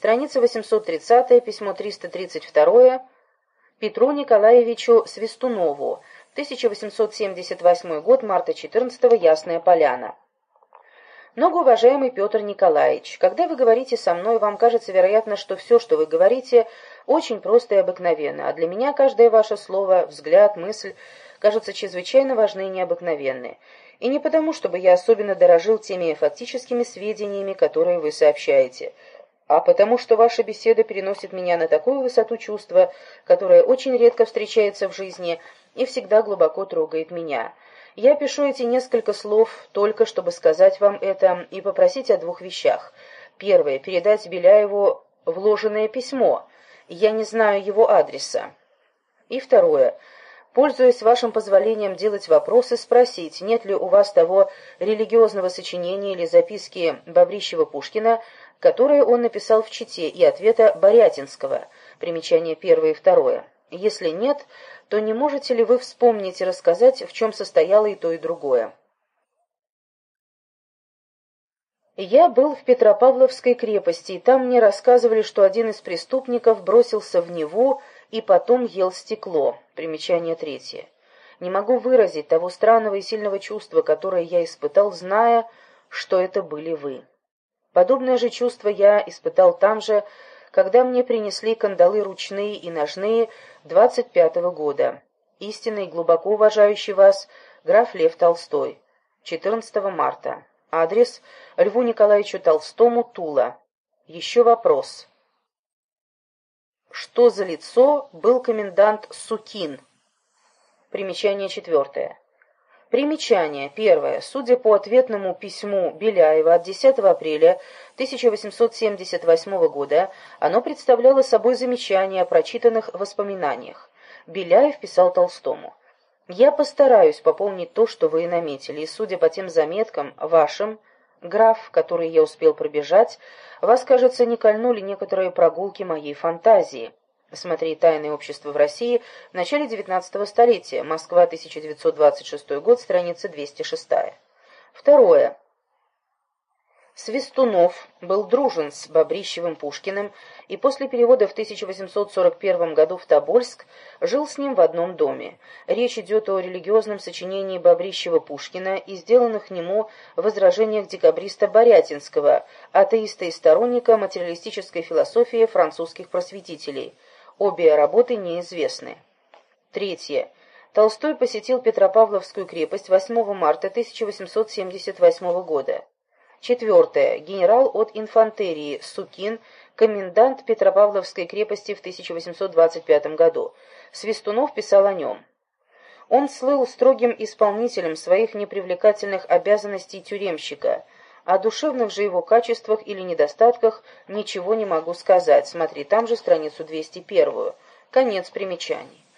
Страница 830, письмо 332 Петру Николаевичу Свистунову, 1878 год, марта 14 Ясная Поляна. Многоуважаемый Петр Николаевич, когда вы говорите со мной, вам кажется, вероятно, что все, что вы говорите, очень просто и обыкновенно, а для меня каждое ваше слово, взгляд, мысль кажутся чрезвычайно важны и необыкновенны. И не потому, чтобы я особенно дорожил теми фактическими сведениями, которые вы сообщаете, а потому что ваша беседа переносит меня на такую высоту чувства, которая очень редко встречается в жизни и всегда глубоко трогает меня. Я пишу эти несколько слов только, чтобы сказать вам это и попросить о двух вещах. Первое — передать Беляеву вложенное письмо. Я не знаю его адреса. И второе — пользуясь вашим позволением делать вопросы, спросить, нет ли у вас того религиозного сочинения или записки Баврищева-Пушкина, которое он написал в Чите, и ответа Борятинского, примечание первое и второе. Если нет, то не можете ли вы вспомнить и рассказать, в чем состояло и то, и другое? Я был в Петропавловской крепости, и там мне рассказывали, что один из преступников бросился в Неву и потом ел стекло. Примечание третье. Не могу выразить того странного и сильного чувства, которое я испытал, зная, что это были вы. Подобное же чувство я испытал там же, когда мне принесли кандалы ручные и ножные двадцать пятого года. Истинный и глубоко уважающий вас граф Лев Толстой. 14 марта. Адрес Льву Николаевичу Толстому, Тула. Еще вопрос. Что за лицо был комендант Сукин? Примечание четвертое. Примечание. Первое. Судя по ответному письму Беляева от 10 апреля 1878 года, оно представляло собой замечание о прочитанных воспоминаниях. Беляев писал Толстому. «Я постараюсь пополнить то, что вы наметили, и, судя по тем заметкам, вашим, граф, которые я успел пробежать, вас, кажется, не кольнули некоторые прогулки моей фантазии». Смотри «Тайное общество в России» в начале XIX столетия, Москва, 1926 год, страница 206. Второе. Свистунов был дружен с Бобрищевым Пушкиным и после перевода в 1841 году в Тобольск жил с ним в одном доме. Речь идет о религиозном сочинении Бобрищева-Пушкина и сделанных нему возражениях декабриста Борятинского, атеиста и сторонника материалистической философии французских просветителей – Обе работы неизвестны. Третье. Толстой посетил Петропавловскую крепость 8 марта 1878 года. Четвертое. Генерал от инфантерии Сукин, комендант Петропавловской крепости в 1825 году. Свистунов писал о нем. Он слыл строгим исполнителем своих непривлекательных обязанностей тюремщика – о душевных же его качествах или недостатках ничего не могу сказать. Смотри, там же страницу 201. Конец примечаний.